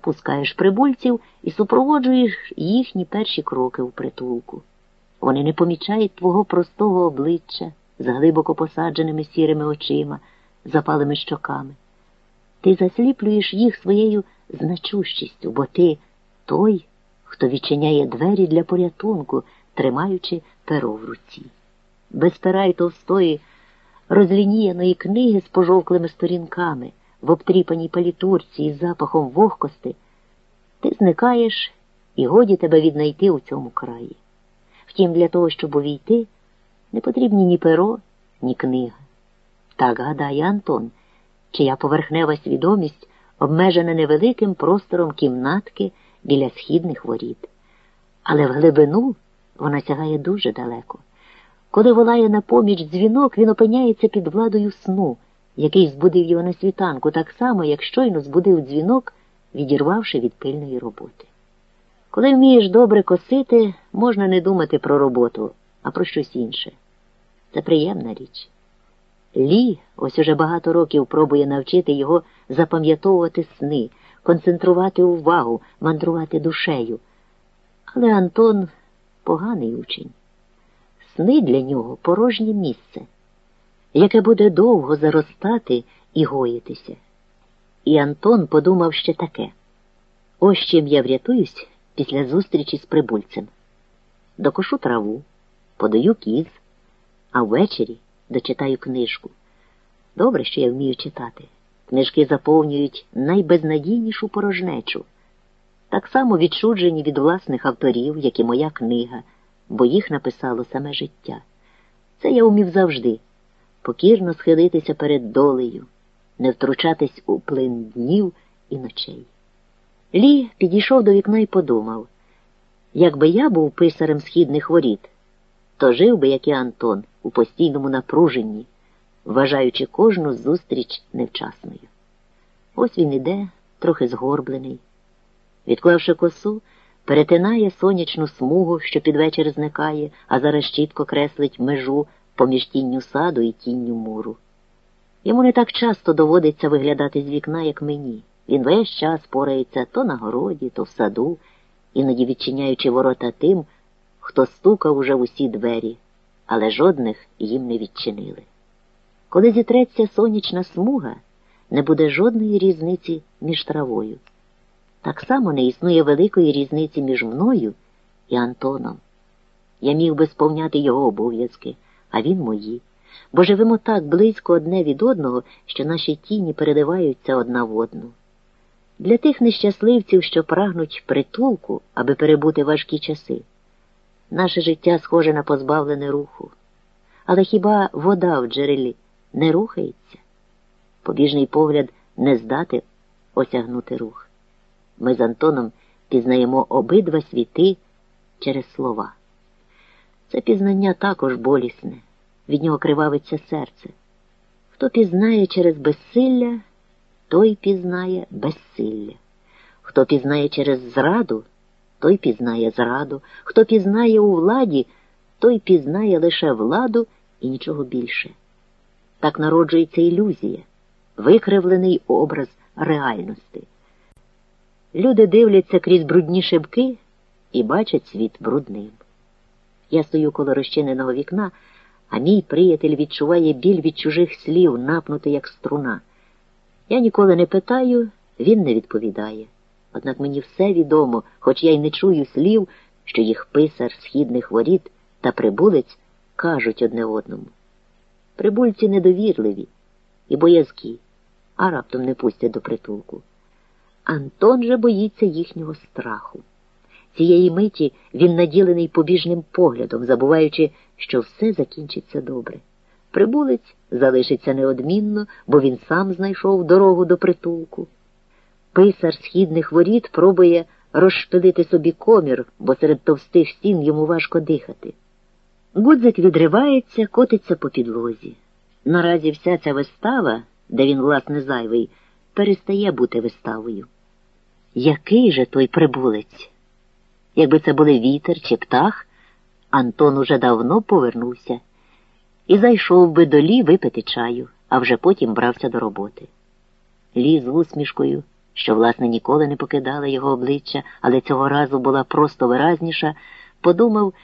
пускаєш прибульців і супроводжуєш їхні перші кроки у притулку. Вони не помічають твого простого обличчя з глибоко посадженими сірими очима, запалими щоками. Ти засліплюєш їх своєю значущістю, бо ти той, хто відчиняє двері для порятунку, тримаючи перо в руці. Без пера й товстої, розлініяної книги з пожовклими сторінками, в обтріпаній палітурці із запахом вогкости, ти зникаєш і годі тебе віднайти у цьому краї. Втім, для того, щоб увійти, не потрібні ні перо, ні книга. Так гадає Антон, чия поверхнева свідомість обмежена невеликим простором кімнатки біля східних воріт. Але в глибину вона сягає дуже далеко. Коли волає на поміч дзвінок, він опиняється під владою сну, який збудив його на світанку, так само, як щойно збудив дзвінок, відірвавши від пильної роботи. Коли вмієш добре косити, можна не думати про роботу, а про щось інше. Це приємна річ. Лі ось уже багато років пробує навчити його запам'ятовувати сни, концентрувати увагу, мандрувати душею. Але Антон поганий учень. Сни для нього порожнє місце, яке буде довго заростати і гоїтися. І Антон подумав ще таке ось чим я врятуюсь після зустрічі з прибульцем. Докошу траву, подаю кіз, а ввечері дочитаю книжку. Добре, що я вмію читати. Книжки заповнюють найбезнадійнішу порожнечу, так само відчуджені від власних авторів, як і моя книга, бо їх написало саме життя. Це я умів завжди покірно схилитися перед долею, не втручатись у плин днів і ночей. Лі підійшов до вікна і подумав якби я був писарем східних воріт, то жив би, як і Антон, у постійному напруженні, вважаючи кожну зустріч невчасною. Ось він іде, трохи згорблений. Відклавши косу, перетинає сонячну смугу, що під вечір зникає, а зараз чітко креслить межу поміж тінню саду і тінню муру. Йому не так часто доводиться виглядати з вікна, як мені. Він весь час порається то на городі, то в саду, іноді відчиняючи ворота тим, хто стукав уже в усі двері, але жодних їм не відчинили. Коли зітреться сонячна смуга, не буде жодної різниці між травою. Так само не існує великої різниці між мною і Антоном. Я міг би сповняти його обов'язки, а він мої, бо живемо так близько одне від одного, що наші тіні переливаються одна в одну. Для тих нещасливців, що прагнуть притулку, аби перебути важкі часи, наше життя схоже на позбавлене руху. Але хіба вода в джерелі не рухається? Побіжний погляд не здати осягнути рух. Ми з Антоном пізнаємо обидва світи через слова. Це пізнання також болісне, від нього кривавиться серце. Хто пізнає через безсилля, той пізнає безсилля. Хто пізнає через зраду, той пізнає зраду, хто пізнає у владі, той пізнає лише владу і нічого більше. Так народжується ілюзія, викривлений образ реальності. Люди дивляться крізь брудні шибки і бачать світ брудним. Я стою коло розчиненого вікна, а мій приятель відчуває біль від чужих слів, напнутий, як струна. Я ніколи не питаю, він не відповідає. Однак мені все відомо, хоч я й не чую слів, що їх писар східних воріт та прибулець кажуть одне одному. Прибульці недовірливі і боязкі, а раптом не пустять до притулку. Антон же боїться їхнього страху. Цієї миті він наділений побіжним поглядом, забуваючи, що все закінчиться добре. Прибулець залишиться неодмінно, бо він сам знайшов дорогу до притулку. Писар східних воріт пробує розшпилити собі комір, бо серед товстих стін йому важко дихати. Гудзик відривається, котиться по підлозі. Наразі вся ця вистава, де він, власне, зайвий, перестає бути виставою. Який же той прибулець? Якби це були вітер чи птах, Антон уже давно повернувся і зайшов би до Лі випити чаю, а вже потім брався до роботи. Лі з усмішкою що, власне, ніколи не покидала його обличчя, але цього разу була просто виразніша, подумав,